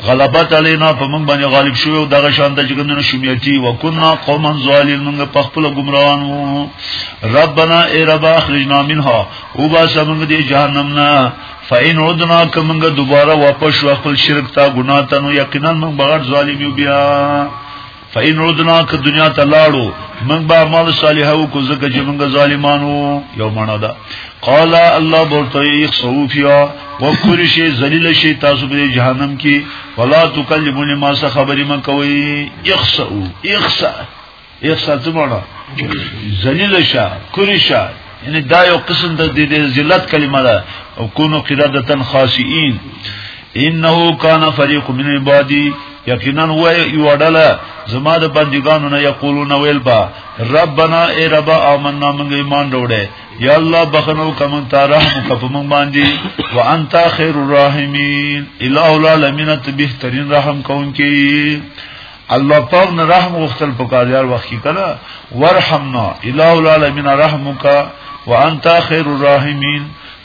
غلبت علینا په موږ باندې غالب شوی او دغه شان د جګندنو شمیتی وکنا قوما ظالمین موږ په خپل گمراهان وو ربنا ای رب اخرجنا منها او با سمنګ دی جهنم نا فاین عدنا کومګ دوباره واپس خپل شرک تا ګناه ته نو یقینا موږ بغیر ظالم یو بیا فإن عدنا که دنیا ته لاړو من با مال صالحه کو زکه چې موږ ظالمانو یو معنا ده قال الله برته یخسو فیا وکل شی ذلیل شی تاسو په جهنم کې ولا تکلمون ما سره خبرې ما کوي یخسو یخسا یخسا څه معنا ذلیل شا کلی شا یعنی دا یو قسم د ذلت کلمه ده او کونو قرادتن خاصین انه کان فريق من عبادي یقینا و یو ډله زما د بندګانو نه یقولون ویل با ربنا ای رب آمنا موږ ایمان وروړې یا الله بخنو کوم ته رحم کوم موږ باندې وانت خیر الرحیمین الہ العالمین ته بهترین رحم کوونکی الله پاک نه رحم غوښتل پکار یار وخت کی کړه ورحمنا الہ العالمین رحمک وانت خیر الرحیمین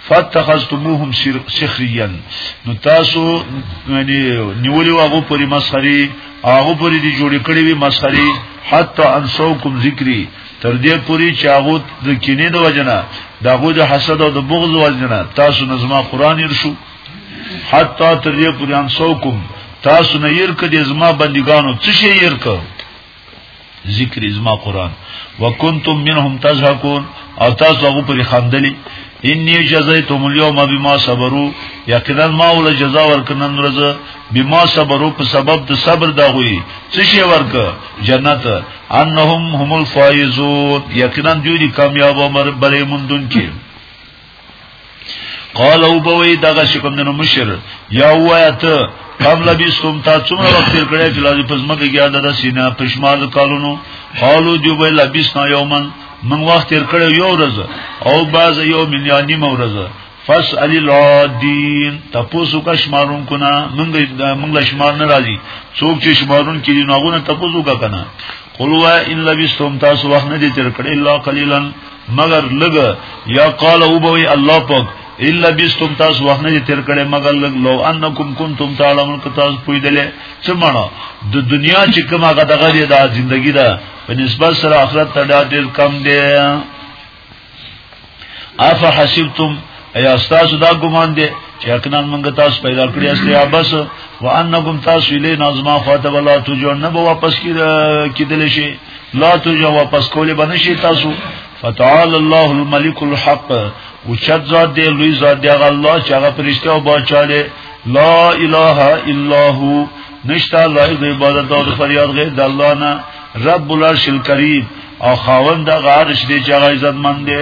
فتخذتموهم سخريا نو تاسو یعنی نیولې واغو پرې مسخري هغه پرې دي جوړې کړې وي مسخري حتا انسوکم ذکری تر دې پوری چې هغه د کینې د وجنه دغه د حسد او د بغض وجنه تاسو نظم قران يرشو حتا تر دې پوری انسوکم تاسو نه ير کړي زما بندګانو څه شي ير کړو ذکر ازما قران وکنتم منهم تزهقون او تاسو هغه پر خندلی انی جزایتم اليوم بما صبروا یقینا ما ول جزا ورکنن ورځ بما صبروا په سبب د صبر دا غوي څه شي ورک جنت انهم هم الفائزون یقینا دوی کامیاب او بری مندون کې قال او بوي دغه شکم دنو مشر یا وایت قبل بیستم تا څومره وخت تیر کړی چې لازم پس مګه یاد ده سینا پښمال کالونو حالو جو به لبیسنا یومن من وخت تیر کړی یو ورځ او باز یو مليانی مورز فاسأل العادین تپوسو کا شمارون کنا منګ منګ شمار نه راځي څوک چې شمارون کړي نو هغه تپوسو کا کنا قلوا ان لبستم تاسو وخت نه دي تر کړه الا قليلا مگر لګ یا قال او بوي الله پاک الا بستم تاسو وخت نه تیر کړي مگر لګ لو انکم کنتم تعلمون که تاسو پوی دله څه معنا د دنیا چې کومه هغه دغه دی دا ژوندۍ ده په نسبت سره آخرت ته ډېر کم دی اف حسبتم ایا تاسو دا ګمان دي چې اکنن موږ تاسو پیدا کړی استه یا بس وانکم تاسو الی نظما خواته ولا تجو نه به واپس کیدل شي لا تجو واپس کولې بنشي تاسو فتعال الله الملك الحق وچت ذات دی لوی ذات دی هغه الله چې هغه پرشته او بچاله لا اله الا هو نشتا لایق عبادت او فریاد غیر د الله نه رب العرش الکریم او خاوند د عرش دی چې هغه عزت مند دی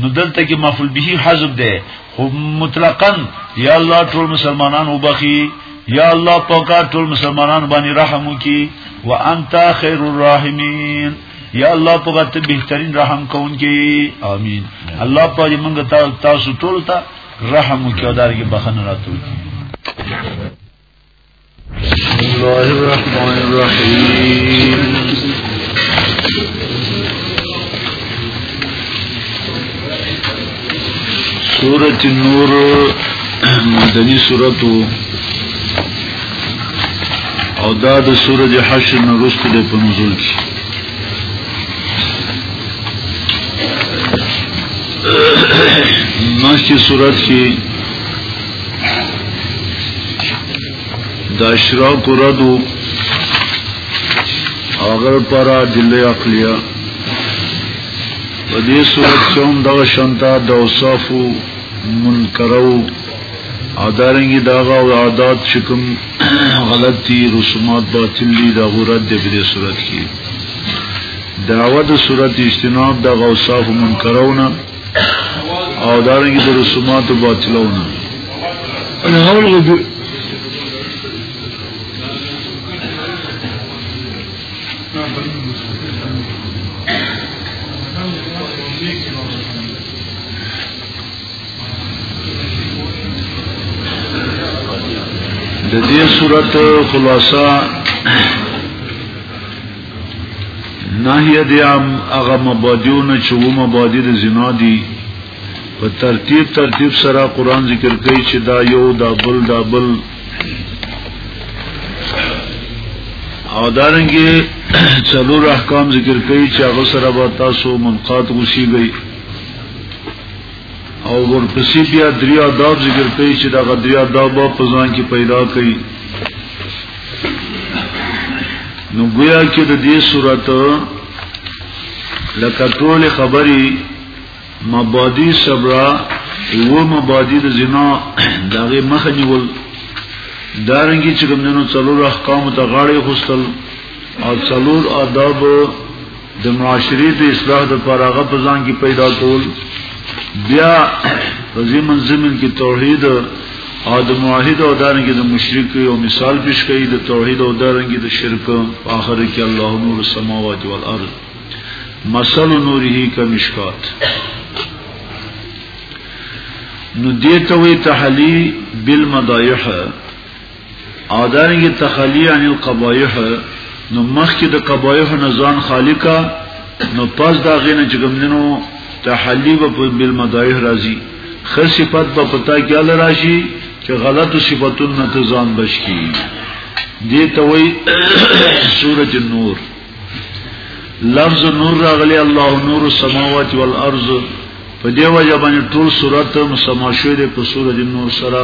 نو دلته کې مفعول به حذف ده خو مطلقاً یا الله ټول مسلمانان وبخي یا الله پاکا ټول مسلمانان باندې رحم وکي وانت خیر الرحیمین یا الله پاکا ته بهترین رحم کوونکی امين الله پاک موږ تاسو ټول ته رحم وکړي او داري بخنه راتوي الله الرحمن الرحيم سورة النور مدنی سورة او دا د سورج حشر نه رسته ده په نزول کې مخکې سورات کې دا اشراق ردو اگر پرا دل اقلیه په دې صورت کې هم دا شانتا د اوصاف منکرو ادارنګي دا غو عادت چې کوم غلطي رسومات باطل دي دا غورت دې په دې صورت کې دعوت صورت اجتناب د غوصاف منکرونه او دارنګه د رسوماتو باطلونه انا حول غبي د دې صورت خلاصہ نهیه دی هم هغه مبادیو نه چې و مبادی د زنا دي په ترتیب ترتیب سره قران ذکر کوي چې دا یو دا بل دا بل او دارنګي څلور احکام ذکر کوي چې هغه سره به تاسو منقات وشي گئی او ورپسې بیا درې آداب ذکر کوي چې دا درې آداب په ځان کې پیدا کوي نو گویا کې د دې صورت لکه ټول خبري مبادی صبرا یو مبادی د زنا دغه مخ نیول دارنګي چې کوم نن څلور احکام ته غاړې خوستل او څلور آداب د معاشري د اصلاح د پراغه په ځان کې پیدا کول بیا په زمن زمن کې توحید او د موحد او دارنګ د مشرک یو مثال پیش کړي د توحید او دارنګ د شرک په اخر کې الله نور السماوات والارض مثل نوره کمشکات نو دیتوی تحلی بالمدایح او دارنګه تخلی عن القبایح نو مخکې د قبایح نه ځان خالقا نو پس دا غینه چې ګمندنو تحلی به په بل مدایح راځي خر صفات به پتا کې ال راشي چې غلط صفاتون نه ته ځان بچ کی دې ته وای سورۃ النور لفظ نور راغلی الله نور السماوات والارض په دیو ځبانه ټول سورۃ مسما شوې په سورۃ النور سره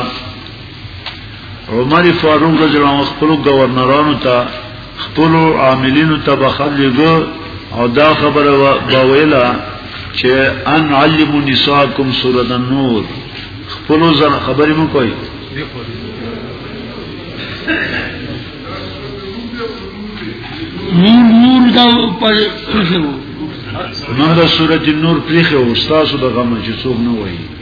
عمر فاروق رضی الله عنه خپل گورنرانو ته خپل عاملینو ته بخلګو او دا خبره باویلا چې ان علم نساکم سورۃ النور خپل ځان خبرې مو کوي نور نور دا په څه وو نو دا سورۃ النور پرې خو استاد د غمه چې څوک نه وایي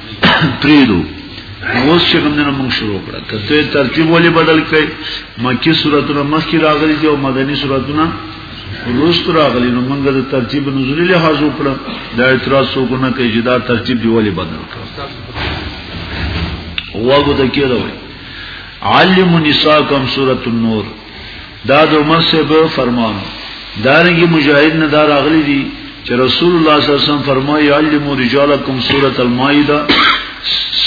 پریدو اوس چې کوم نه موږ شروع کړه کته ترتیب ولې بدل کړي مکی سوراتونه مخکې راغلي دي او مدني سوراتونه روست راغلي نو موږ د ترتیب نزول له حاضر کړه دا اعتراض څوک نه کوي چې دا ترتیب دی ولې بدل کړه واغو د کېره وي علم النساء کم سورۃ النور دا د عمر صاحب فرمان دارنګي مجاهد نه دار اغلی دي چې رسول الله صلی الله علیه وسلم فرمایي علمو رجالکم سوره المائده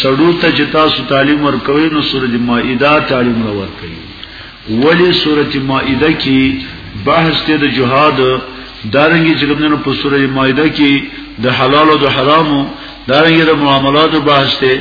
سړو ته چې تاسو تعلیم ورکوي نو سوره مائده تعلیم ورکوي ولی سوره مائده کې بحث ته د جهاد دارنګي چې کومنه په سوره مائده کې د حلال او د حرامو دارنګي د معاملاتو بحث ته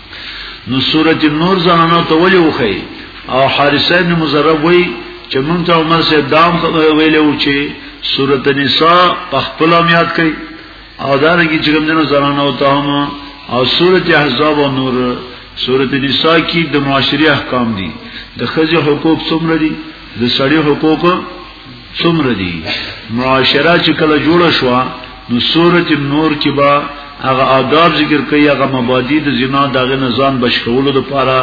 نو سورته نور زنانو ته ولې وخی او حارثه بن مزرب وی چې مونږ ته عمر سه دام ویلو چې سورته نساء په خپل یاد کړي او دا رنګ چې کوم جنو زنانو ته هم او سورته احزاب او نور سورته نساء کې د معاشري احکام دي د خځې حقوق څومره دي د سړي حقوق څومره دي معاشره چې کله جوړه شو نو سورۃ النور کې با هغه آداب ذکر کوي هغه مبادی د زنا دغه نظام بشکولو لپاره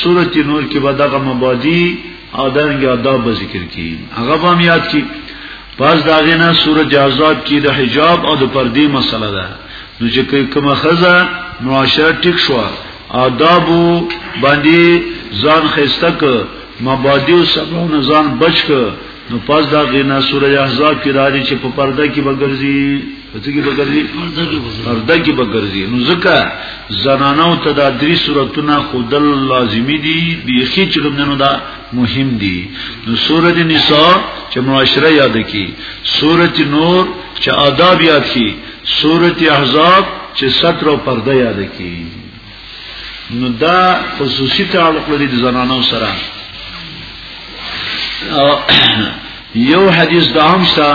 سورۃ نور کې به دغه مبادی او دغه آداب ذکر کوي هغه هم یاد کی پس داغه نه سورۃ عذاب کې د حجاب او د پردې مسله ده نو چې کومه خزه معاشره ټیک شو آداب باندې ځان خسته ک مبادی او سبونه ځان بچ ک نو پس دا غینا سوره احزاب کې راځي چې په پرده کې بغرزي پته کې بغرزي پرده کې بغرزي نو ځکه زنانو ته دا درې سورتونه خودل لازمی دي بیخي چې کومنه دا مهم دي نو سوره نساء چې معاشره یاد کی سوره نور چې آداب یاد کی سورت احزاب چې ستر او پرده یاد کی نو دا خصوصي تعلق لري د زنانو سره یو حدیث دا هم سا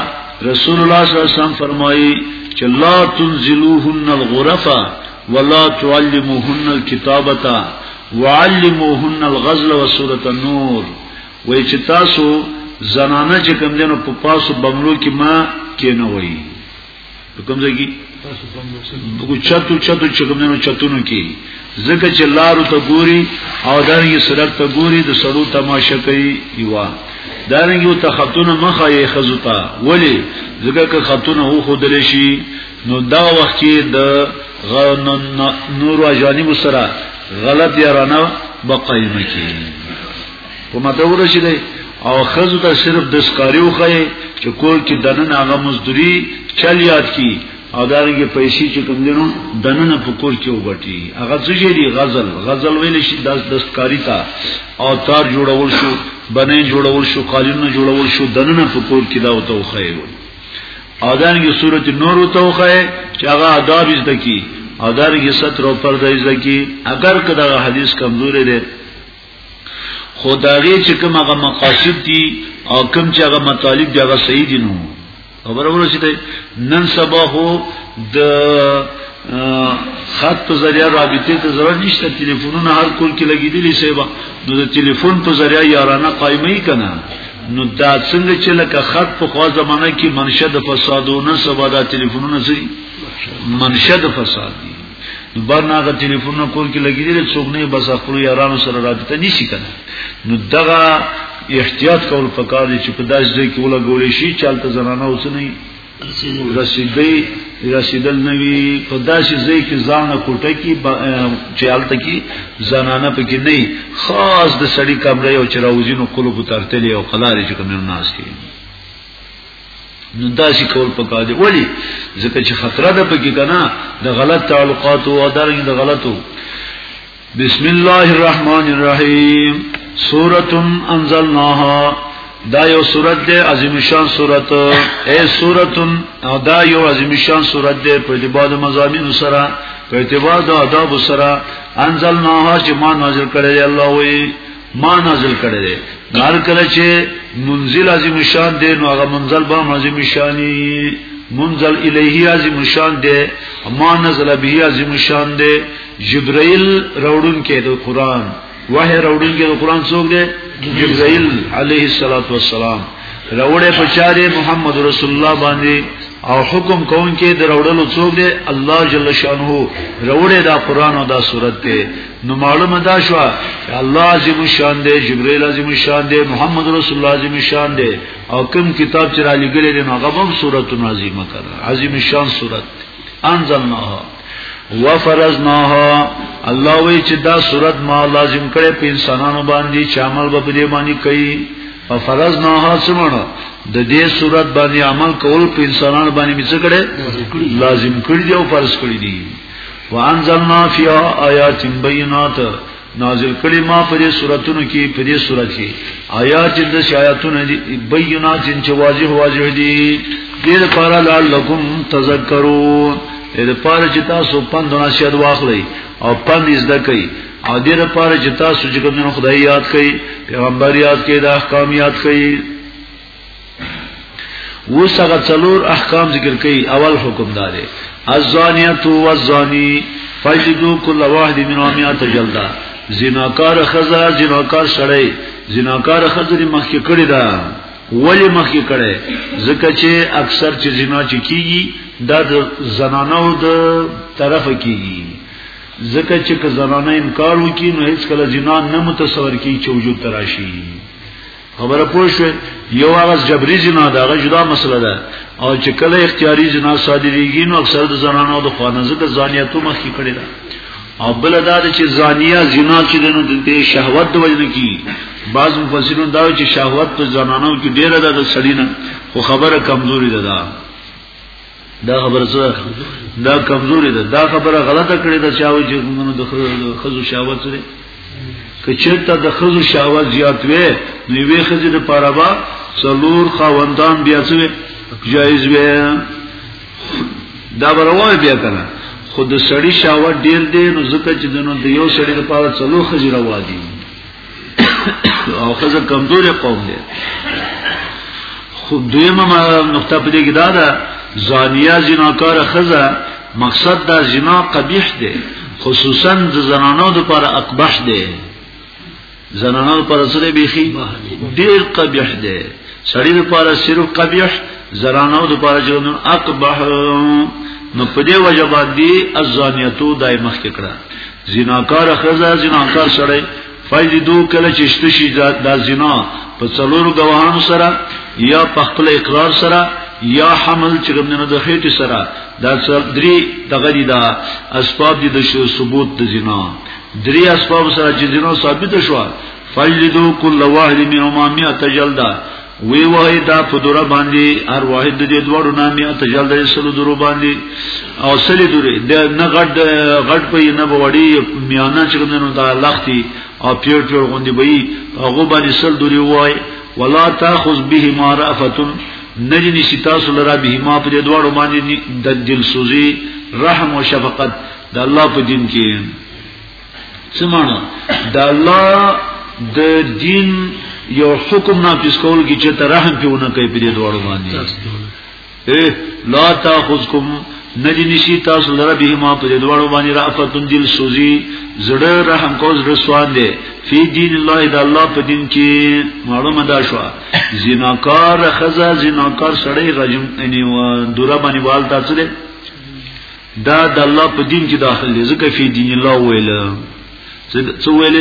رسول الله صلی الله علیه وسلم فرمایي چې لا تنزلوهن الغرفه ولا تعلموهن الكتابه وعلموهن الغزل وسوره النور وای چې تاسو زنانه چې کم دینو په پاسو بملو کې ما کې نه وایي کوم ځای کې کو چتو چتو چې کوم نه چتونو کې زکه چې لارو ته ګوري او دانګي سرک ته ګوري د سړو تماشه کوي یوا دانګي او ته خاتون مخه یې خزوتا ولی زکه که خاتون هو خودل شي نو دا وخت کې د نور اجانب سره غلط یارانه بقایمه کې په مدور شي دی او خزو ته صرف د سکاریو خې چې کول کې دنن هغه مزدوري چل یاد کی او دارنګه پیسې چې کوم دینو دنن په کور کې وګټي هغه څه دی غزل غزل ویل شي د دستکاری تا او تار جوړول شو بنې جوړول شو قالینونه جوړول شو دنن په کور کې دا وته خې او دارنګه صورت نور وته خې چې هغه آداب زده کی او دارنګه ستر او پرده زده کی اگر کدا حدیث کمزورې ده خو دا غي چې کوم هغه مقاصد دي او کوم چې هغه مطالب دي هغه صحیح دي نو خبره ورسېده نن سبا هو د خط په ذریعہ رابطه ته ضرورت نشته ټلیفونونه هر کول کې لګیدلی سیبا نو د ټلیفون په ذریعہ یارانه قائمه کنا نو دا څنګه چې لکه خط په خوا زمانه کې منشد فسادونه سبا د ټلیفونونو سری منشد فساد دي برنا غ ټلیفون نه کول کې لګی دی څوک نه بس خپل یارانو سره رابطه نشي کنه نو دغه احتیاط کول پکار دي چې په داس ځای کې ولګول شي چې البته زنانه اوس نه رسیدي رسیدل نوی په داسې ځای کې ځان نه کوټه کې چې البته کې زنانه پکې نه خاص د سړی کمره او چراوزینو کولو په ترتلې او قلارې چې کوم ناس کې نو داسې کول پکا دی ولی ځکه چې خطر ده پکې کنه د غلط تعلقات او درنګ د غلطو بسم الله الرحمن الرحیم سورۃ انزلناها دا یو سورۃ ده عظیم شان سورۃ اے سورۃ دا یو عظیم شان سورۃ ده په دې بعد مزامین سره په اعتبار د آداب سره انزلناها چې ما نازل کړی الله وی ما نازل کړی دی نار کله چې منزل عظیم شان دی نو هغه منزل به عظیم شانی منزل الیه عظیم شان دی ما نزل به عظیم شان دی جبرائیل راوړون کې د قران وه راوړون کې د قران څوک دی جبرائیل علیه الصلاۃ والسلام راوړې په چاره محمد رسول الله باندې او حکم کون کې د راوړلو څوک دی الله جل شانه راوړې دا قران او دا سورته نو معلومه دا شو چې الله عظیم شان دی جبرئیل عظیم شان دی محمد رسول الله عظیم شان دی او کوم کتاب چې را لګلې دی هغه هم سورۃ عظیمه کړه عظیم شان سورۃ انزلناها وفرزناها الله وی چې دا سورۃ ما لازم کړي په انسانانو باندې چې عمل به دې باندې کوي ففرزناها سمونه د دې صورت باندې عمل کول په انسانانو باندې څه کړي لازم کړی دی او فرض کړی دی وانزلنا فی آیات بینات نازل کړي ما په دې سوراتونو کې په دې سورات کې آیات د شایاتونو دي بینات چې واضح واضح دي دې لپاره لعلکم تذکرون دې لپاره چې تاسو پند نشد واخلئ او پند زده کړئ او دې لپاره چې تاسو چې کوم خدای یاد کړئ پیغمبر یاد کړئ د احکام یاد کړئ اوس هغه څلور احکام ذکر کړي اول حکم دا دی الزانیت والزانی فجدو کل واحد منهما مئات جلدا زناکار خزا زناکار سړی زناکار خزا دی مخکې کړی دا ولی مخکې کړی ځکه چې اکثر چې زنا چې کیږي دا د زنانو د طرف کیږي ځکه چې که زنانه انکار وکړي نو هیڅ کله زنا نه متصور کیږي چې وجود تراشي خبره پوه شو یو هغه جبري جنا دا هغه جدا مسله ده او چې کله اختیاري جنا صادریږي نو اکثر د زنانو د خوانه زده ځانیاتو مخ کې کړی ده او بل دا چې زانیه جنا چې دنو د شهوت د وجنه کی بعض مفسرون دا چې شهوت په زنانو کې ډیره ده د سړی نه خو خبره کمزوري ده دا دا خبره سره دا کمزوري ده دا خبره غلطه کړې ده چې او چې موږ د خزو شاوت سره کچرته د خزو شاوت زیات وې نو وی خزې د پارابا څلور خواندان بیا څه جایز وې دا بروه بیا کنه خود سړی شاوت ډیر دی نو ځکه چې دنو د یو سړی لپاره څلور خزې روا دي او خزه کمزور قوم دی خو دویمه نقطه په دې کې دا ده زانیه زناکار خزه مقصد دا زنا قبیح دی خصوصا د زنانو لپاره اقبح دی زنانو لپاره سره بیخي ډیر قبیح دی سړی لپاره صرف قبیح زنانو لپاره چې نو اقبح نو په دې وجه باندې ازانیتو دای مخ کې کړه زناکار خزا زناکار سړی فایدې دو کله چې شته شي دا زنا په څلورو غواهانو سره یا په خپل اقرار سره یا حمل چې کومنه د خېټې سره دا څل درې دغه دي دا اسباب دي د شو ثبوت د زنا درې اسباب سره چې زنا ثابت شو فایدې دو کله واحد منهما 100 جلده وی وای دا په دوره باندې هر واحد د دې دوړو نامې ته جل د سلو درو باندې او سلې دورې د نه غټ غټ په نه وړي میانه چې نن دا لختي او پیړ پیړ غوندي وي هغه باندې سل دوري وای ولا تاخذ به ما رافه نجنی ستا سره به ما په دې دوړو باندې د دل سوزي رحم او شفقت د الله په دین کې سمانه د الله د دین یو حکم نافذ کول کی چې ته رحم پیونه کوي په دې دوړو باندې اے لا تاخذکم نجنشی تاسو لره به ما په دې دوړو باندې رافتون دل سوزي زړه رحم کو زړه سوان دی فی دین الله د الله په دین کې معلومه دا شو زناکار خزا زناکار سړی رجم یعنی دوره باندې وال تاسو دا د الله په دین کې داخل دي ځکه فی دین الله ویل څه ویل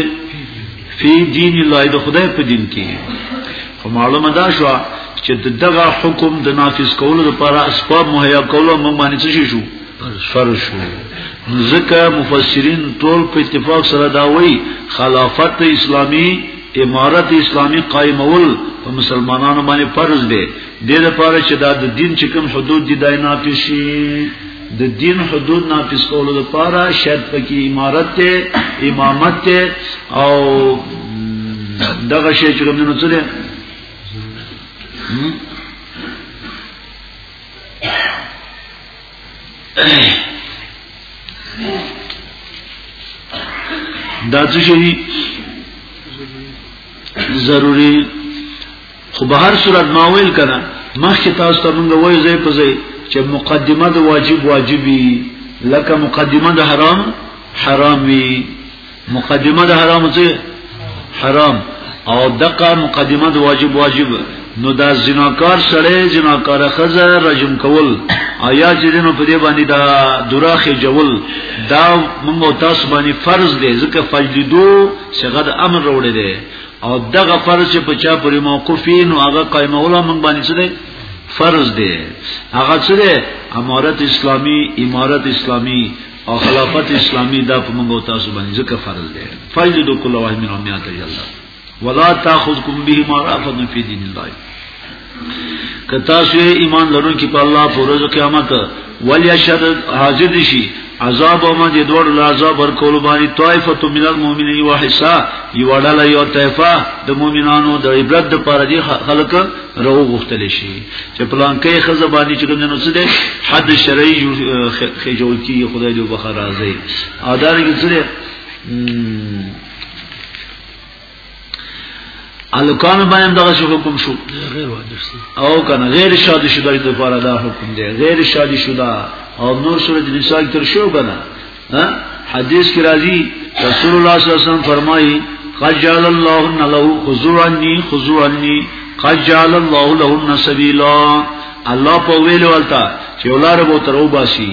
فی دین الله د خدای په دین کې خو معلومه دا شو چې دغه حکم د نافذ کولو لپاره اسباب مهیا کولو موږ باندې څه شو سر شو ځکه مفسرین ټول په اتفاق سره دا وایي خلافت اسلامی امارت اسلامی قائمول په مسلمانانو باندې فرض دی دې لپاره چې دا د دین چې کوم حدود دي دای نه پیشي د دین حدود ناقص کولو لپاره شرط پکې امارت ته امامت ته او دغه شی چې کوم نه څه دا څه شي ضروری خو به هر صورت ما ویل کنه مخکې تاسو ته مونږ وایو زې په زې چې مقدمه د واجب واجبي لکه مقدمه د حرام حرام وي مقدمه د حرام څه حرام او دقه مقدمه د واجب واجب نو دا زناکار سره زناکار خزه رجم کول آیا چې دنو په دې باندې دا دراخه جول دا موږ تاسو باندې فرض دی ځکه فجلدو څنګه د امر وروړي دی او دغه فرض چې په چا پورې موقوفین او هغه قائموله مونږ باندې څه دی فرض دی هغه څه دی امارت اسلامی امارت اسلامی او خلافت اسلامی دا په موږ تاسو باندې ځکه فرض دی فرض د کله واحد من امیات الله ولا تاخذکم به ما رافض فی دین الله کتا سو ایمان لرون کی په الله پر ورځ قیامت ولیا شر حاضر شي عذاب او ما دې دوړ له عذاب ور کول باندې طائفه من المؤمنین وحسا یو ډله یو طائفه د مؤمنانو د عبرت د پاره دي خلک راو غختل شي چې پلان کې خزه باندې چې کوم نو څه دي حد شرعي خجول کی خدای دې بخار راځي اذان کې څه الکان باندې دغه شو حکم شو غیر واجب شو او کنه غیر شادي شوه د لپاره دا حکم دی غیر شادي شوه او نور سورۃ النساء تر شو کنه ها حدیث کې راځي رسول الله صلی الله علیه وسلم فرمایي قد جعل الله له خزوانی خزوانی قد جعل الله له سبیلا الله په ویلو ولتا چې ولاره به تر وباسي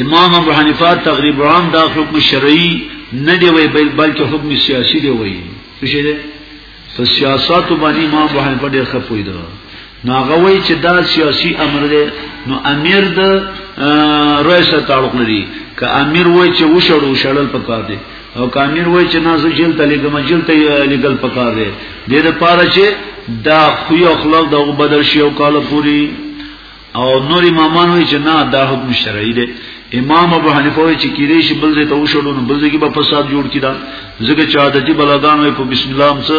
امام ابو حنیفه تقریبا عام دا حکم شرعي نه دی وی بل بلکې حکم سیاسي دی وی څه شي دی په سیاست باندې امام ابو حنیفه ډېر ښه پوی دی نو هغه وی چې دا سیاسي امر دی نو امیر د رئیس تعلق لري که امیر وای چې وشړو شړل پکار دی او که امیر وای چې نه زه جیل ته لګم جیل ته لګل پکار دی د دې لپاره چې دا خو اخلاق د بدل شي او کال پوری او نور امامان وی چې نه دا حکم شرعي دی امام ابو حنیفه وی چې کیدې شي بل دې ته وشړو نو بل دې کې به فساد جوړ کړي دا ځکه چې عادتي بلادان وی په بسم الله هم څه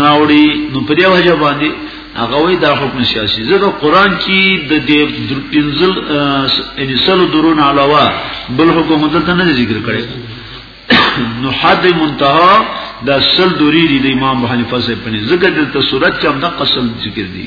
ناوړي نو په دې وجه باندې هغه وی دا حکم سیاسي ځکه قران کې د دې پنځل ان سلو درون علاوه بل حکم دلته نه ذکر کړي نو حد منتها دا سل دوری دی د امام حنیفه سره پني ذکر د صورت کې هم د قسم ذکر دی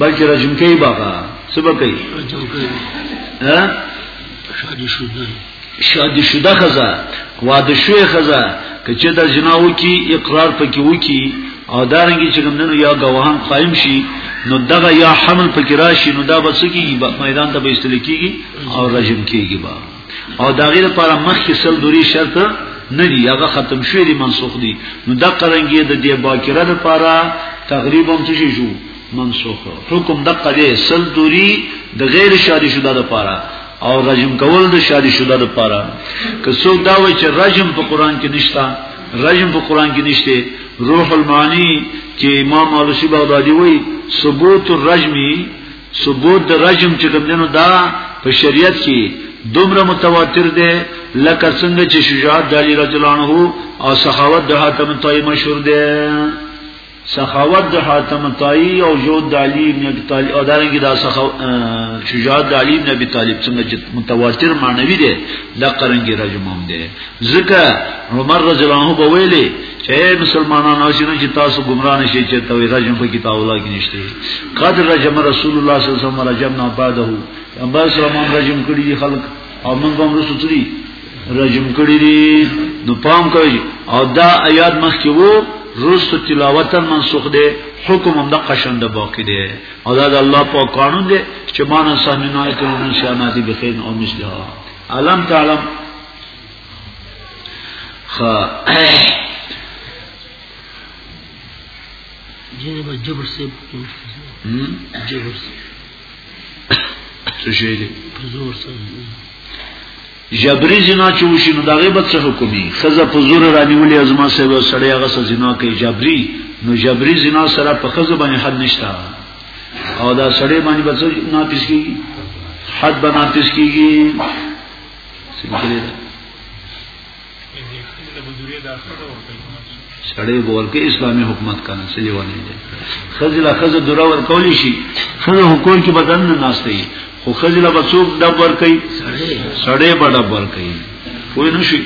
بلکې رجم کوي بابا سبا کوي رجم کوي ها شادي شوه شادي شوه خزا واده شوه خزا کچه د جنا وکي اقرار پکې وکي او دارنګي چې کوم نن یا غواهان قائم شي نو دغه یا حمل پکې راشي نو دا بس کیږي میدان ته به استل کیږي او رجم کیږي با او دا غیر لپاره مخکې سل دوری شرط نه دی هغه ختم شوی دی منسوخ دی نو دا قرنګي د دې باکره لپاره تقریبا څه شي شو منسوخ حکم د قضې سل دوری د غیر شادي شوه د لپاره او رجم کول د شادي شوه د لپاره که څوک دا وایي چې رجم په قران کې نشتا رجم په قران کې نشته روح المعانی چې امام علوسی بغدادي وایي ثبوت الرجم ثبوت د رجم چې کوم دینو دا په شریعت کې دومره متواتر دی لکه څنګه چې شجاعت د علی رضی الله عنه او سخاوت د حاتم طای مشهور دی سخاوت د حاتم طای او جود د علی ابن ابي طالب او دارنګه دا سخاوت شجاعت د علی ابن ابي طالب څنګه چې متواتر معنوي دی دا قرنګي رجم هم دی ځکه عمر رضی الله عنه په ویلي چې مسلمانانو شنو چې تاسو ګمرا نشئ چې توې رجم په کتاب الله کې نشته قد رجم رسول الله صلی الله علیه وسلم رجمنا بعده اما سلام رجم کړی دي خلک او موږ هم رسول دي رجم کړی دي نو پام کوي او دا آیات مخکې وو رست تلاوتا منسوخ دی حکم هم د قشن د باقی دی او دا د الله په قانون دی چې مان سامنا ایتون شاناتی بخیر او مثله علم تعلم خا جبر جبر سیب جبر څه شي دي په زور سره جبري زنا چې وشي نو دغه به څه حکمي خزه په زور رانیولې ازما سره سړی هغه سره زنا کوي جبري نو جبري زنا سره په خزه باندې حد نشته او دا سړی باندې به څه ناپیس کیږي حد به ناپیس کیږي سړی ورکه اسلامي حکومت کنه څه لیوانه دي خزله خزه دره ور کولی شي خزه حکومت کې بدن نه ناشته خو خزله بچوک ډب ور کوي سړی به ډب ور کوي وای نه شي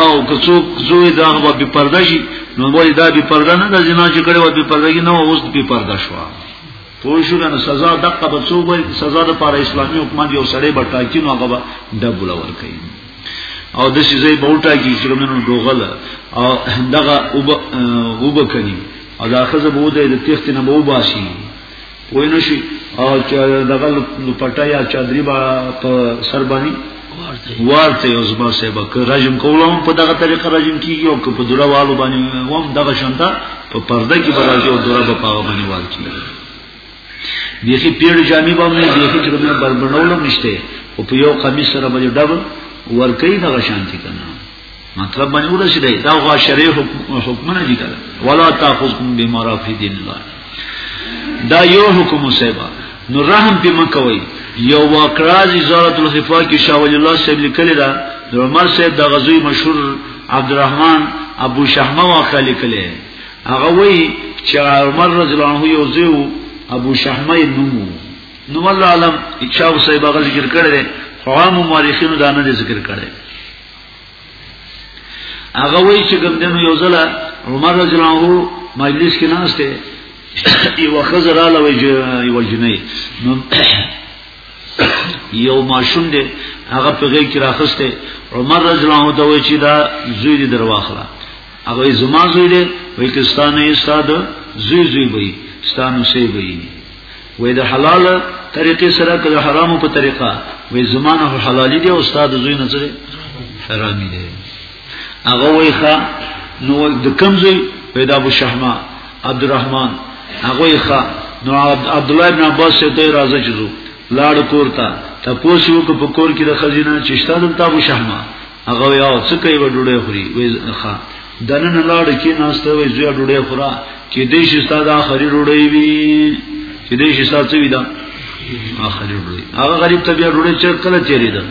او که څوک زوی دا هوا به پرده شي نو وای دا به پرده نه د جنا چې کړي و به پرده کې نو اوس به پرده شو پوه شو کنه سزا دقه به څو وي سزا د پاره اسلامي حکومت یو سړی به ټاکی نو هغه به ډبل ور کوي او د شي زي بوټا کی چې موږ ډوغله او دغه وب وب کوي او دا خزه به ودی د تخت نه به وباسي وینو شي او چې دغه لپټه یا چادري با په سر باندې ورته یو زما سبا که رجم کولم په دغه طریقه رجم کیږي او که په دوره والو باندې وم دغه شانته په پرده کې برازي او دوره په پاغه باندې وال کیږي دیخی پیړ جامع بام نه دیخی چې کومه بربنولم نشته او په یو قمیص سره باندې ډبل ورکی دغه شانتی کنه مطلب باندې ورسېدای دا غوا شرع حکمونه دي کړه ولا تاخذکم بمرافع دین الله دا یو حکم سیبا نو رحم په مکوي یو واقعازي زارت الخفا کې شاه ولی الله صاحب لیکل دا د عمر صاحب د غزوی مشهور عبدالرحمن ابو شحمه واقع لیکل هغه وی چې عمر رضی الله عنه یو زیو ابو شحمه نومو نو والله علم اچاو صاحب هغه ذکر کړی خو عام مورخینو دا نه ذکر کړی هغه وایي چې کوم دنو یو ځل عمر رضی الله عنه مجلس کې ناشته یو خزر اله وی یو جنې نو یو ماشوم دې هغه په غي کې راخسته عمر رضی الله عنه دوی چې دا زوی دې درواخله هغه زما زوی دې وای کستانه استاد زوی زوی وای ستانو سی وای وې د حلال طریقې سره که د حرامو په طریقه وې زمانه حلالي دی او استاد زوی نه سره حرامي دی هغه وې ښا نو د کم زوی پیدا بو شهما عبدالرحمن هغه یې ښا نو عبد الله بن عباس ته دی راځي چې لاړ کورتا تاسو کو په کور کې د خزینه چشتا دلته بو شهما هغه یو څه کوي وډوډه خوري وې ښا دنه نه لاړ کې ناشته وې زوی ډوډه خورا کې دې شي ستاده اخري ډوډه وي کې دې شي ستاسو وي دا اخري ډوډه هغه غریب ته بیا ډوډه چر کله چیرې ده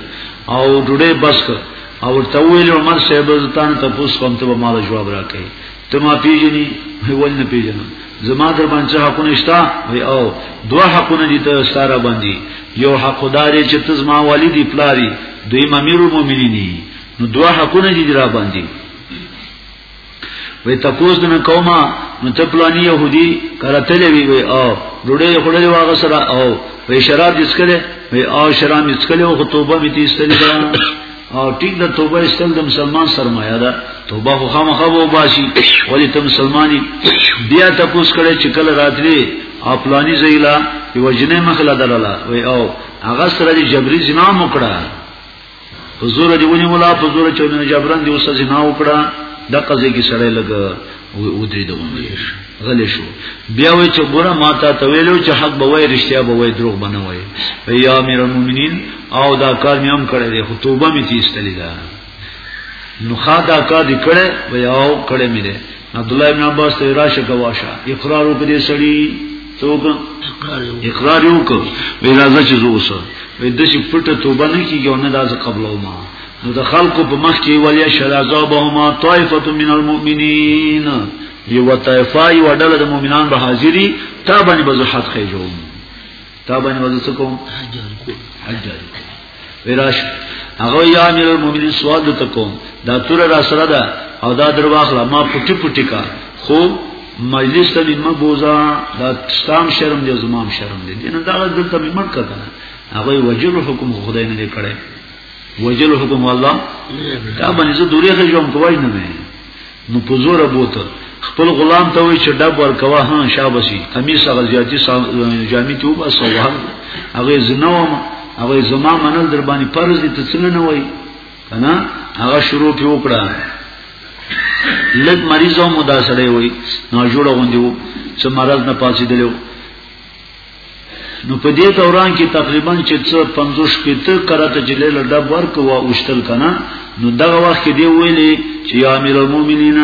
او ډوډه بس کړ او ورته ویل عمر صاحب زتان ته پوس کوم ته مال جواب راکې ته ما پیژني وای ول نه پیژنم زما در باندې حقونه شته وای او دوه حقونه دي ته سره باندې یو حق داري چې ته زما والدی پلاری دوی امیر المؤمنین نو دوه حقونه دي را باندې وای تاسو دنه کومه نو ته پلانی يهودي کرته لوي وای او ډوډۍ خړلې واغ سره او وای شراب دسکله وای او شراب دسکله او خطوبه می تیستلې او ټیک د توبه استل د مسلمان سرمایه ده توبه خو خامخا وو باسي ولی ته مسلمانې بیا تاسو کړه چې کله راتلی او پلاني زیلا یو جنې مخله دلاله وی او هغه سره د جبري زنا وکړه حضور دی ونی مولا حضور چونه جبران دی اوسه زنا وکړه د قضې کې سره لګ و درې دوه غلې شو غلې شو بیا وای چې ګوره ما ته ته ویلو چې حق به وای رښتیا به وای دروغ به نه وای یا امیر المؤمنین او دا کار مې هم کړی دی خو توبه مې تیستلې ده نو خا دا کار دې کړی و یا او کړی مې ده عبد الله ابن عباس ته راشه گواشه اقرار وکړي سړی څوک اقرار وکړ وی راځه چې زوسه وی د شي پټه توبه نه کیږي او نه داز قبل او ما نو د خلکو په مخ کې ولیا شلازابهما طائفه من المؤمنین یو طائفه یو ډله د مؤمنان به حاضری تا باندې به حد خېجو تا باندې به څه کوم حج وراش هغه یا امیر المؤمنین سوال دته کوم دا تور را سره ده او دا درواخله ما پټی پټی کا خو مجلس ته نیمه بوزا دا ستام شرم دی زمام شرم دی نه دا دلته مې مړ کړه هغه وجر حکم خدای نه کړی وجل حکم الله دا باندې زه دورې خجوم کوی نه مې نو په زور بوته خپل غلام ته وی چې ډب ورکوا ها شابسي قمیص هغه زیاتی جامې ته وبا سوال هغه زنوم هغه زما منل در باندې فرض دي ته څنګه نه وای کنه هغه شروع په وکړه لږ مریضو مداسړې وای نو جوړه غوندي وو چې مرض نه پاسې دلو نو په دې دوران کې تقریبا چې څو 50 شپته کرته چې له ډب ورکو او اوشتل کنه نو دغه وخت کې دی ویلي چې یا امیر المؤمنین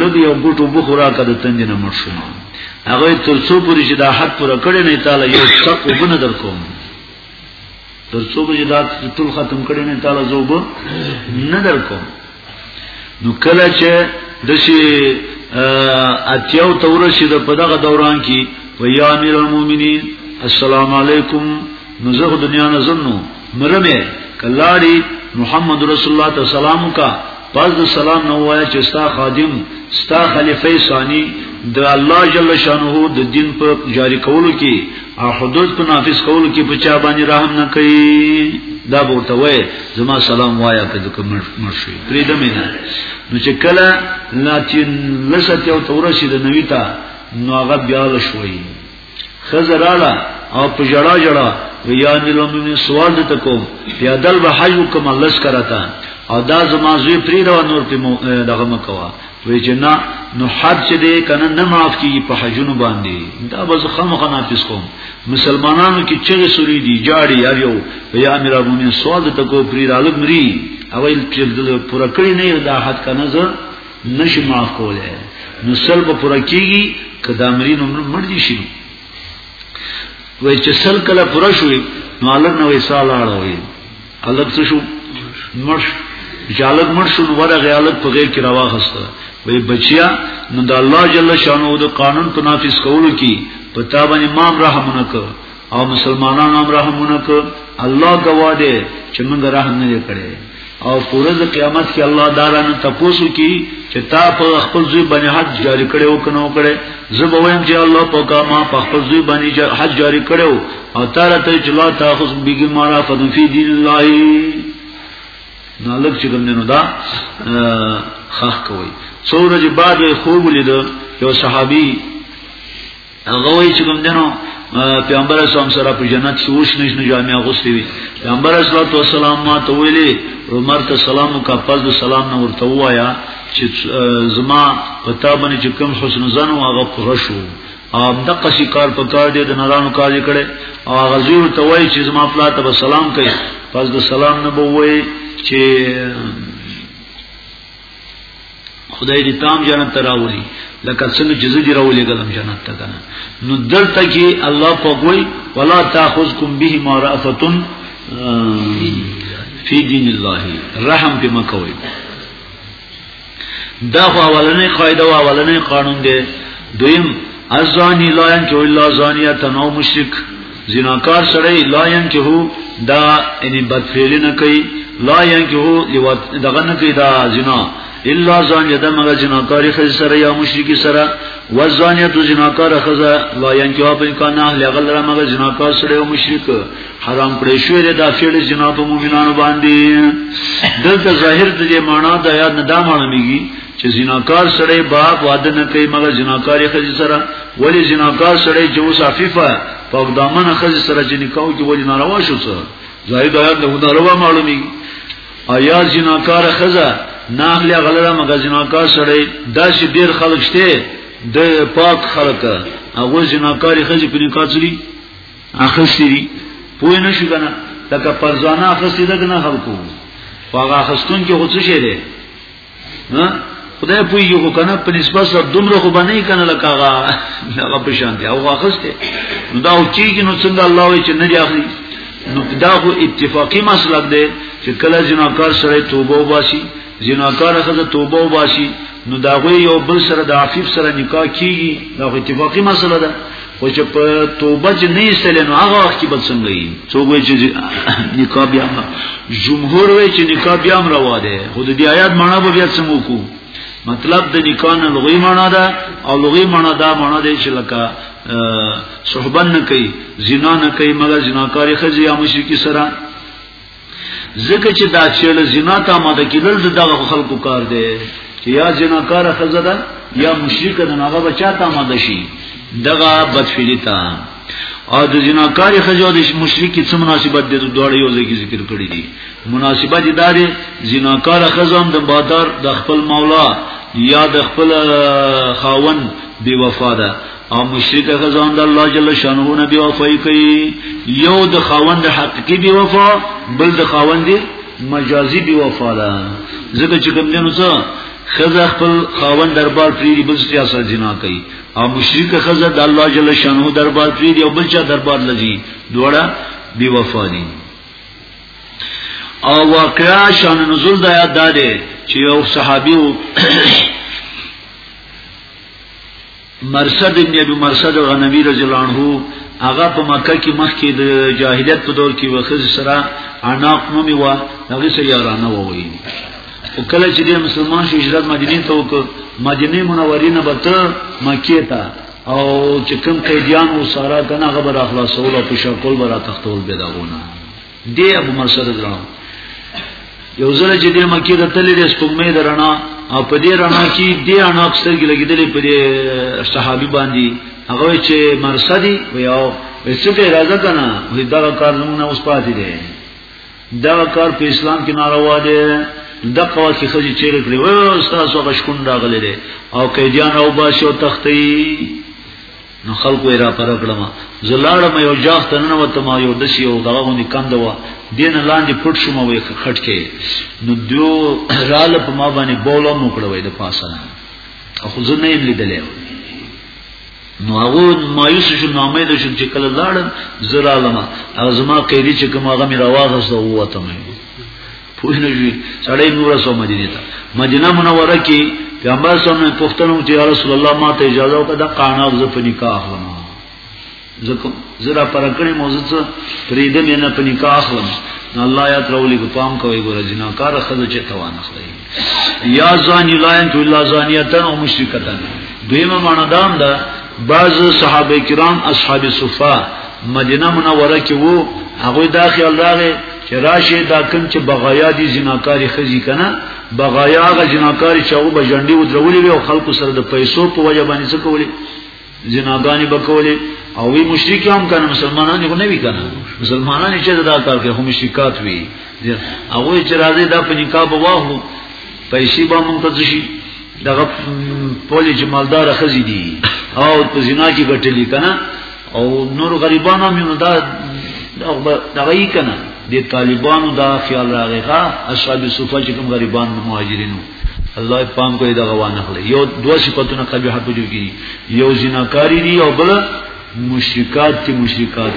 لږ یو ګټو بخورا کده تند نه مړ شوم هغه تر څو پورې چې دا حد پوره کړی نه تعالی یو څک وبنه در کوم تر څو پورې دا ټول ختم کړی نه تعالی زوب نه در کوم نو کله چې د شي اتیاو تورشي د په دغه دوران کې و یا امیر المؤمنین السلام علیکم نو زه دنیا نه زنو مرمه کلاړي محمد رسول الله ته سلام کا پس د سلام نو وای چې ستا خادم ستا خلیفہ ثانی د الله جل شانه د دین په جاری کولو کې او حدود په نافذ کولو کې په چا باندې رحم نه کوي دا ورته وای زما سلام وایا په دغه مرشي پرې دمه نه نو چې کله لاتین لسته یو تورشي د نوی تا نو هغه بیا لشوي خزراله او په جړا جړا ویا نیلومن سوال د تکوم پیادل به حج وکم الله سکرتا او دا زما زوی پرې دا نور په دغه مکوا وی چې نه نو حد چې دی کنه نه معاف کیږي په حجونو باندې دا به زه خامخا نافذ کوم مسلمانانو کې چغې سوري دي جاړي یار یو یا امیر المؤمنین سوال ته کو پری رالب مری اول چې د پوره کړی نه دا حد کنه زه نشي معاف کولای نو سل به پوره کیږي کدا مرین مړ دي شي وای چې سل کله پوره شوي نو الګ نو وساله راوي هلک څه شو مړ شو چې هلک مړ شو نو ورغه هلک په غیر کې راوخسته وی بچیا نو د الله جل شانو د قانون په نافذ کولو کې په تا باندې مام رحم نکړ او مسلمانانو هم رحم نکړ الله گواه دی چې موږ رحم نه کړی او پورز قیامت کې الله تعالی نن تاسو کې چې تا په خپل ځای باندې حج جاری کړو کنو کړي زه به وایم چې الله پاکه ما په خپل ځای باندې حج جاری کړو او تاره ته چې لا تاخذ بګی مارا فدن فی دین الله نو لږ چې کوم نه دا خخ کوي څو ورځې بعد خوب لید یو صحابي هغه وی چې کوم دنو پیغمبر اسلام سره په جنت کې وښ نشنه جامع غوستي وي پیغمبر اسلام تو سلام ما ته ویلي عمر ته سلام کا پس د سلام نه ورته وایا چې زما پتا باندې چې کوم حسن زن او هغه پرشو ام د قصې کار په کار دې د نارانو کار یې کړي او هغه زوی ته وایي چې زما پلا ته سلام کوي پس د سلام نه به وایي چې خدای دې تام جنت ته راولي لکه څنګه چې زه راولې ګلم جنت ته کنه نو دلته کې الله په کوئی ولا تاخذکم به مرفتن فی دین الله رحم به مکوئ دا خو اولنې قاعده او اولنې قانون دی دویم ازانی لاین چې الا زانیه تنو مشرک زناکار سړی لاین چې هو دا یعنی بدفعل نه کوي لاین چې هو دغه نه کوي دا زنا الا زانیه دا مګه زناکاری خځه سره یا مشرکی سره و زانیه تو زناکار خځه لاین چې په امکان نه لغل مګه زناکار سره او مشرک حرام کړی شوی دی دا فعل زنا په مؤمنانو باندې دلته ظاهر د دې معنا د یاد نه دا معنیږي چې زناکار سره باپ واده نه کوي مګر زناکار یې خځې سره ولی زناکار سره چې اوس عفیفه په دامن خځې سره چې نکاح کې ولی ناروا شو څه ظاهر د یاد نه ناروا معلومي آیا زناکار خځه نه اخلي غلره مګر زناکار سره دا چې ډیر خلک شته د پاک خلک هغه زناکار خځې په نکاح سره اخستی دی پوه نه شو کنه لکه پرځانه اخستی ده کنه خلکو هغه اخستون کې غوڅ شي دی ها خدای پوی یو کنه په نسبت سره دومره خو باندې کنه لکه هغه هغه په شان دی او اخسته نو دا او چیږي نو څنګه الله وی چې نه دی اخلي نو دا خو اتفاقی مسلک دی چې کله جناکار سره توبه وباسي زناکار خزه توبه و باشي نو دا غوی یو بل سره د عفیف سره نکاح کیږي دا خو اتفاقی مسله ده خو چې په توبه چې نه ایستل نو هغه وخت کې بل څنګه یي څوک وایي چې نکاح بیا جمهور وایي چې نکاح بیا هم روا ده خو د دې آیات معنا به بیا څنګه وکړو مطلب د نکاح نه لغوي معنا ده او لغوي معنا دا معنا ده چې لکه صحبت نه کوي زنا نه کوي مګر زناکاری خزي یا مشرکی سره ځکه چې دا چې له زنا ته آماده کېدل د دغه خلکو کار دی چې یا زناکار خزه ده یا مشرک ده هغه بچا ته آماده شي دغه بدفعلی ته او د زناکار خزه او د مشرک څه مناسبت دی د دوړ یو ځای ذکر کړی دی مناسبت دا دی زناکار خزه هم د بادار د خپل مولا یا د خپل خاون بی وفا ده او مشرک خزان د الله جل شانه نه بي وفای کوي یو د خاوند حقيقي بي وفا بل د خاوند مجازي بي وفا ده ځکه چې کوم دینو څه خزه خپل خاوند دربار پری بل څه سره جنا کوي او مشرک خزه د الله جل شانه دربار پری او بل چا دربار لږي دوړه بي وفا دي او واقعا شان نزول د یاد ده چې یو صحابي مرصد ابن ابي مرصد غنوي رضی الله عنه هغه په مکه کې مخکې د جاهلیت په دور کې وخت سره عناق نومي و هغه سره یارانه وویل او کله چې د مسلمان شو هجرت مدینه ته وکړ مدینه منورې نه بته مکه ته او چې کوم قیدیان و سارا کنه غبر اخلاصول او په شکل برا تختول بداونه دی ابو مرصد درنو یو ځل چې د مکه د تلې د سپمې درنا او په دې رڼا کې د انا اکثر کې لګیدلې په دې صحابي باندې هغه چې مرصدي ویاو څه دې راځه کنه وې دا کار موږ نه اوس پاتې دي دا کار په اسلام کې ناروا دی د قوا کې خځې چیرې کړې و استاد سو غشکون راغلې او قیدیان او باسي او تختی نو خلکو یې را پر کړم زه لاړم یو جاخ ته ننوتم یو دسی او دغه غوندې کند وه دین لاندې پټ شوم وې خټ کې نو دیو رااله په ما باندې بوله مو کړوي د پاسه خو زه نه یې لیدلې نو هغه مایوس شو نو امید شو چې کله لاړم زه رالم هغه زما قیدی چې کوم هغه مې راواغسته ووتم پوه نه شي سړی نور سو مدینه ته مدینه منوره کې پیغمبر صلی الله علیه وسلم پوښتنه وکړه یا رسول الله ما ته اجازه وکړه د قاناو ز په نکاح اخلم زکه زرا پر کړی موضوع څه فرید مې نه په نکاح اخلم نو الله یا ترولې کو پام کوي ګور جنا کار خزه چې توان اخلي یا زانی لاین تو الا زانیتن او مشرکتن دیمه معنا دام ده بعض صحابه کرام اصحاب صفه مدینه منوره کې وو هغه دا خیال راغی چې راشه دا کوم چې بغایا دي جناکاری خزي کنه بغایا غ جناکاری چې هغه بجنډي ودرولې وي او خلکو سره د پیسو په وجه باندې څه کولې جناګانی بکولې او وی مشرک هم کنه مسلمانان یې نه وی کنه مسلمانان چې دا کار کوي هم مشرکات وی هغه چې راځي دا په نکاح بواهو پیسې به مونږ ته شي دغه پولی چې مالدار خزي دي او په زنا کې ګټلې کنه او نور غریبان هم نو دا دغه یې کنه د طالبانو دا خیال راغی ها اصحاب صوفه چې کوم غریبان مهاجرینو الله پام کوي دا غوانه خلې یو دوه صفاتونه قبیح حق جوړي یو زناکاری دی او بل مشرکات کې مشرکات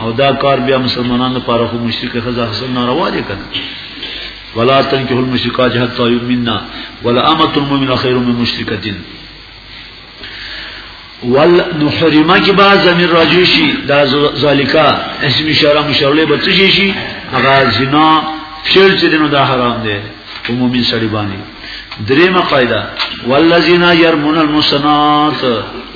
او دا کار بیا مسلمانانو لپاره خو مشرک خزا حسن ناروا دي کنه ولا تنكحوا المشركات حتى يؤمنن ولا امه مؤمنه خير من مشركه ول محرمه کې با زمير راجي شي دا ذالیکا اسم اشاره مشرله به څه شي هغه زنا فعل چې دنو دا حرام دی عمومي سړي باندې دریمه قاعده والذین یرمون المسنات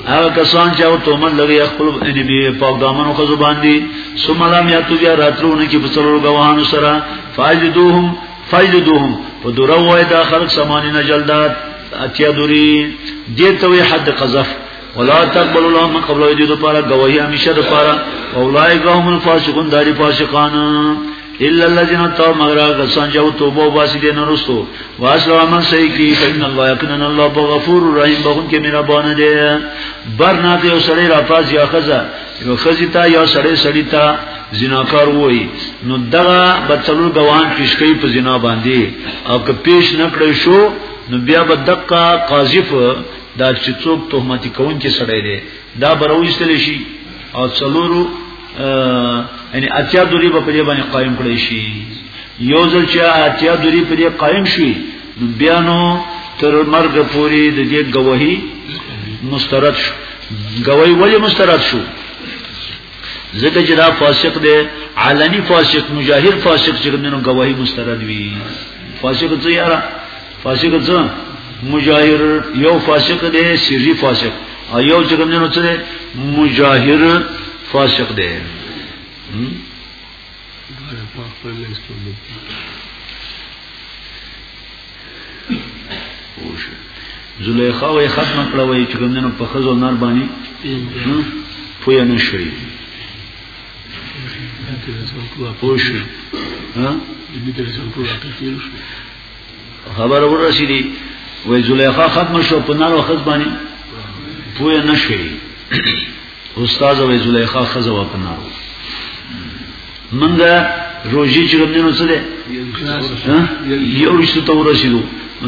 هغه کسان چې او تومن لري خپل ان بي پاک دامنو خو زبان دي ثم لم یاتو بیا راتلونه کې بصرو غوانو سره فاجدوهم فاجدوهم په دروه دا خلق سمانه جلدات اتیا دوری دې ته وی حد قذف ولا تقبل لهم قبل دې لپاره گواہی همیشه لپاره اولایک هم الفاسقون داری فاسقان الا الذين تاب مگر هغه سان جو توبه واسي دین رسو واسلو عمل صحیح کی فإن الله يقنن الله بغفور رحیم بخون کې میرا بانه دې برنا ته سړی را پاز یا خزا یو خزی تا یا سړی سړی تا زناکار وای نو دغه بچلو دوان پیش کوي په زنا باندې او که پیش نکړې شو نو بیا به دقه قاذف دا چې څوک تهمت کوون کې سړی دی دا برويستل شي او څلورو یعنی اتیا دوری به په دې باندې قائم کړی شي یو ځل چې اتیا دوری په دې قائم شي نو بیا نو تر مرګ پورې د دې گواہی مسترد شو گواہی ولی مسترد شو ځکه چې دا فاسق دی علني فاسق مجاهر فاسق چې کومنو گواهی مستند وي فاسق څه یاره فاسق څه مجاهر یو فاسق دی سری فاسق او یو چې کومنو څه دی مجاهر فاسق دی زلیخا وې ختم کړه وې چې کومنه په خزو نار باندې پوی نه شي پوښي ها دې ته څنګه کوه تاسو خبر ورسېدي وې زلیخا ختم شو په نار وخت باندې پوی نه شي استاد وې زلیخا خزه وپنا منګه روزي چې کوم نو څه ده یو رښتو ته ورسېدو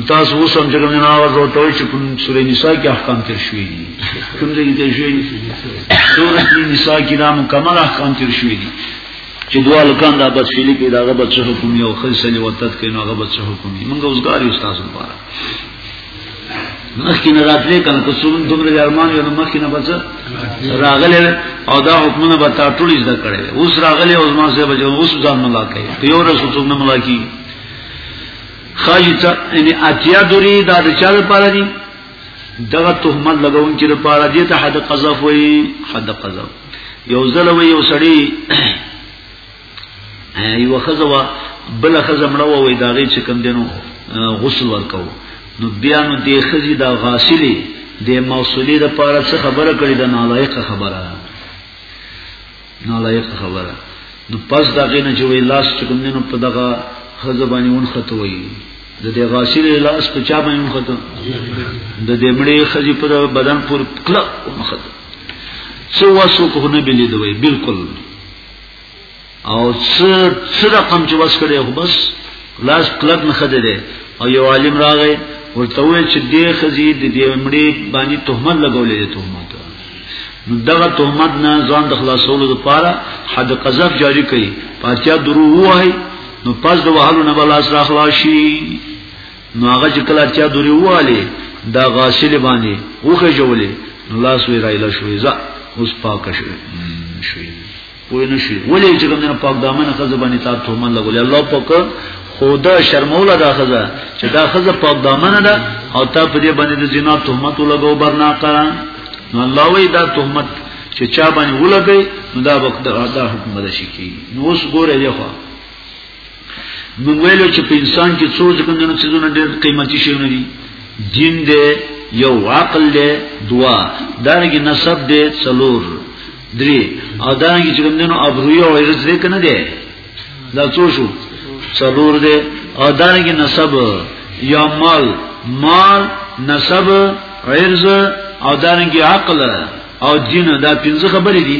تاسو اوس هم چې کوم نه اواز ورته چې کوم سورې نساء کې احکام تر شوې دي کوم ځای ته شوې دي سورې نساء کې دا مکمل احکام تر شوې دي چې دوا لکان دا بد فعلی کې دا غبط څه حکم یو خلصلی وتد کې نو غبط څه حکم یې موږ اوسګاری استاد لپاره مخکې نه راتلې کنه که څوم دومره درمان یو مخکې نه بچ راغله او دا حکمونه به تا ټول زده کړي اوس راغله او ما سره بچو اوس ځان ملاقات کوي یو رسول څوم نه ملاقات خاجی تا یعنی اتیا دوری دا د چا لپاره دي دغه تهمت لګون چې لپاره دي ته حد قذف وي حد قذف یو ځل وي یو سړی یو خزه وا بل خزه مړه وای دا غي چې کم دینو غسل ورکاو نو بیا نو د خزي دا غاسلی د موصولی د پاره څه خبره کړی دا نالایق خبره نالایق خبره نو پس دا غي نه چې وی لاس چې کم دینو په دغه خزه باندې ون خطوي د دې غاسل لاس په چا باندې مخته د دې مړې خزي په بدن پر کله مخته سو واسو کو نه بلی دوی بالکل او څه څه رقم چې وس کړي خو بس لاس کلک نه خده دي او یو عالم راغی ورته وی چې دې خزي د دې مړي باندې تهمت لګولې دي تهمت نو دغه تهمت نه ځان د خلاصولو لپاره حد قذف جاری کړي پاتیا درو وای نو پس د وحلو نه بل اصلاح خلاصي نو هغه چې کله چا دوري واله دا غاسل باندې وخه جوړلې نو لاس وی رايله شوې ځه اوس پاک شوې شوې وې نه شي ولې چې کوم نه پاک دامن خزه باندې تا ته من لګولې الله پاک خدا شرموله دا خزه چې دا خزه پاک دامن ده او تا په دې باندې د زنا تهمت لګو برناقه نو الله وی دا تهمت چې چا باندې ولګي نو دا وخت دا حکم بده شي کی نو اوس ګوره یو موږ ویلو چې په انسان کې څو ځګندونو څیزونه ډېر قیمتي شي نه دي دین دی یو عقل دی دوا دانګي نسب دی څلور درې او دانګي چې ګندونو ابروی او عزت دې کنه دی دا څو شو څلور دی او دانګي نسب یا مال مال نسب عرض او دانګي عقل او دین دا پنځه خبرې دي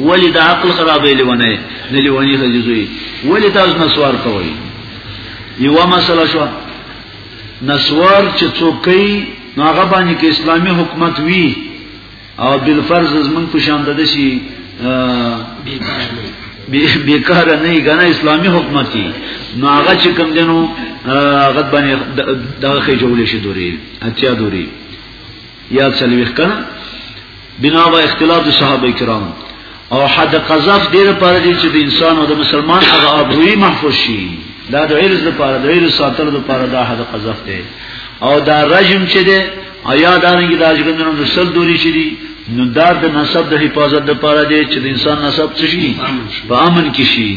ولی دا عقل خرابې لیونه نه لیونی خجزوی ولی تاسو نسوار کوي یو مسله شو نسوار چې څوکۍ ناغه باندې کې اسلامی حکومت وی او بل فرض زمون په شان د شي بیکار نه غنا اسلامی حکومت کی نو هغه چې کوم دینو هغه باندې دغه خې جوړې شي دوري اچیا دوري یا څلوي ښکړه بنا و اختلاف د صحابه کرام او حد قذف دې لپاره دي چې د انسان او د مسلمان هغه ابروي محفوظ شي دا د عرض لپاره د عرض ساتلو لپاره دا حد قذف دی او دا رجم چې دی آیا دا نه کې د اجګندنو د سل دوری شي دي نو دا د نسب د حفاظت لپاره دی چې د انسان نسب څه شي په امن کې شي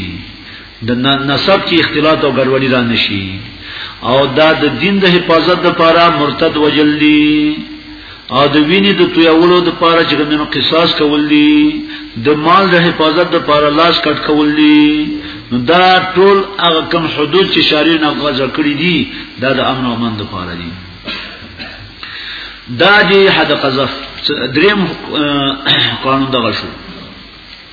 د نسب کې اختلاط او ګډوډي را نشي او دا د دین د حفاظت لپاره مرتد وجلی او د وینې د تویولو د پاره چې کومو قصاص کول دي د مال د حفاظت د پاره لاس کټ کول دي نو دا ټول هغه کم حدود چې شارع نه غوځ کړی دي دا د امن او امان د پاره دي دا دی حد قذف دریم قانون دغه شو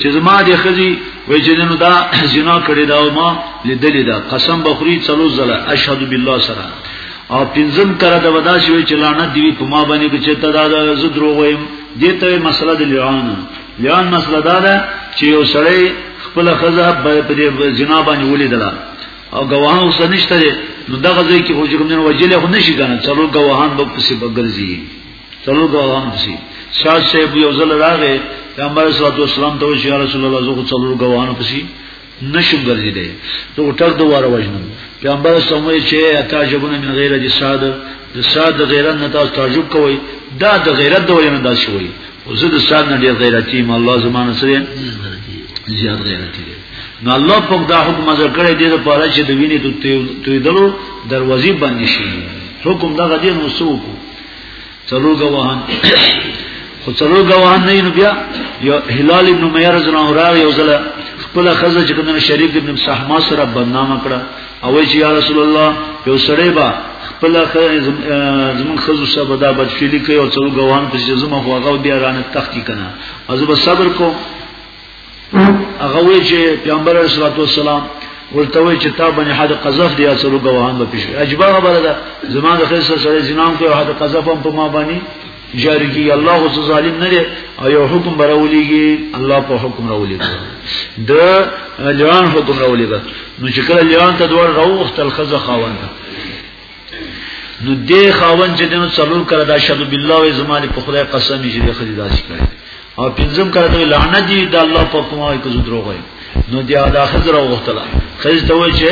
چې زما د خزي وای چې نو دا زنا کړی دا ما لیدلې دا قسم بخوري څلو زله اشهد بالله سره او پنځم کړه دا ودا شوی چې لعنت دی په ما باندې کې چې تدا دا زه دروغ وایم دې ته مسله د لعان لعان مسله دا ده چې یو سړی خپل خزه په دې زنا باندې ولیدله او گواهان اوس نشته نو دغه ځای کې هوجرم نه وجلې خو نشي کنه څلو گواهان به پسې بغرزي څلور دا روان دي شاه صاحب یو ځل راغې پیغمبر صلی الله علیه وسلم ته ویل یا رسول الله زه څلور غوانو پسی نشم ګرځې دی ته ټر دواره وژنم پیغمبر صلی الله علیه چې اتا جبونه من غیره دي ساده د ساده غیرت نه تاسو تعجب کوئ دا د غیرت دوی نه داسې وایي او زه د ساده نه ډیر غیرتی ما الله زمانه سره زیات غیرتی دی نو الله په دا حکم ذکر کړی دی لپاره چې د وینې تویدلو دروازې بندې شي حکم دا غدي نو سوکو څلور گواهان خو څلور گواهان نه نو بیا یو هلال ابن میر زنه راغ یو ځله خپل خزه چې کنه شریک ابن صحما سره بدنامه کړه او چې یا رسول الله یو سړی با خپل زمون خزو سره بدا بدفعلی کوي او څلور گواهان په جزمه هوغه بیا رانه تختی کنه از به صبر کو هغه وی چې پیغمبر علیه الصلاۃ والسلام ورته وی چې تا باندې حد قذف دی اصل غواهان به پیش عجبه خبره ده زما د خیر سره زینام کوي حد قذف هم په ما باندې جاری کی الله غص ظالم نه دی او یو حکم براولېږي الله په حکم راولېږي د لیوان حکم راولېږي نو چې کله لیوان ته دوړ راوختل خزه خاوند نو دې خاون چې دنو څلور کړه دا شهادت بالله او زمانه په خدای قسم چې دې خدای داسې کړی او پنځم کړه ته لعنت دی د الله په کومه کې زو دروغ وي نو دی دا خزر او غختلا خز ته وای چې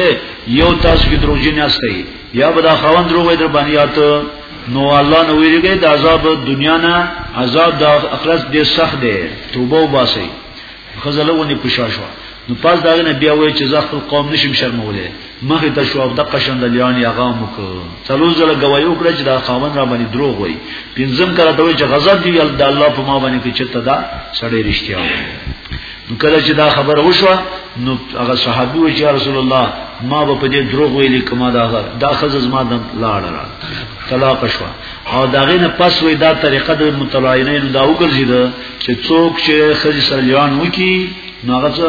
یو تاسو کې دروغ جن استي یا به دا خاون دروغ وي در باندې یات نو الله نو ویریږي د عذاب دنیا نه عذاب د اخرت ډیر سخت دی توبه وباسي خزله ونی پشا شو نو پاس دا نه بیا وای چې زه خپل قوم نشم شرمولې مخه ته شو د قشن د لیان یا غام وک څلور زله گوايي وکړه چې دا خاون را باندې دروغ وای پنځم کړه ته چې غضب دی د الله په ما باندې کې چته دا سړی رښتیا وای نو کله چې دا خبر وشو نو هغه صحابي و چې رسول الله ما به په دې دروغ ویلې کما دا دا خزز ما د لاړه طلاق شو او دا غینه پس وې دا طریقه د متلاینین دا وګرځید چې څوک چې خځې سره لیوان وکي نو هغه څه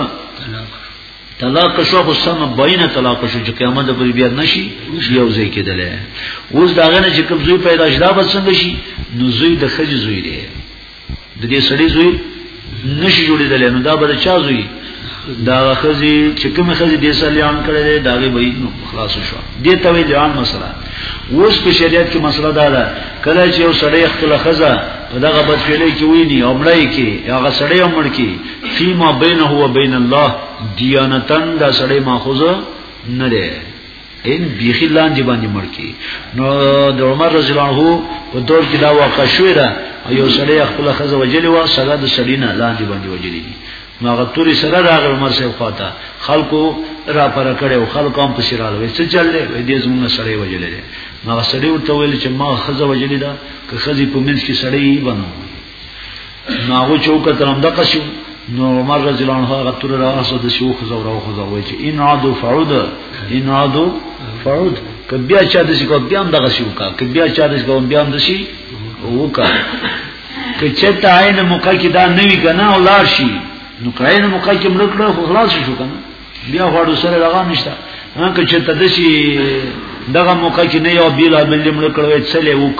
طلاق شو خو سم بین طلاق شو چې قیامت د پرې بیا نشي یو ځای کېدل اوس دا غنه چې کوم زوی پیدا شدا بسنګ شي نو زوی د خځې زوی دی د دې سړي زوی نشي جوړېدل نو دا به چا زوی دا خزي چې کوم خزي دې سلیان کړي دي دا به نو خلاص شو دې ته وی ځان مسله اوس په شریعت کې مسله دا ده کله چې یو سړی خپل خزه په دغه بدفعلی کې ویني او مړی کې هغه سړی مړ کې فيما بينه و بين الله دیانتن دا سړی ماخوذه نه ده ان بیخی لاندې باندې مړ کی نو د عمر رضی الله عنه په دور کې دا واقع شوې ده یو سړی خپل خزه وجلې و سره د سړی نه لاندې باندې وجلې دي نو هغه توري سره راغ عمر صاحب خواته خلکو را پر کړي او خلکو هم پسې راغلي څه چل دی وې دې زمونږ سړی وجلې نو سړی ورته ویل چې ما خزه وجلې ده که خزي په منځ کې سړی بنو نو هغه چوکه تر هم دغه شو نو عمر رضی الله عنه هغه تر راغسو د شو خو زورو خو زوي چې ان عادو فعود ان عادو فعود کبیا چا د شي کو بیا دغه شو کا کبیا چا د شي کو بیا د شي وکا که چته عین موقع کې دا نه وی کنه او لار شي نو کاین موقع کې مړ کړه خو خلاص شو کنه بیا غواړو سره لغا نشته هغه که چته د شي دغه موقع کې نه یو بیل بل مړ کړو څلې وک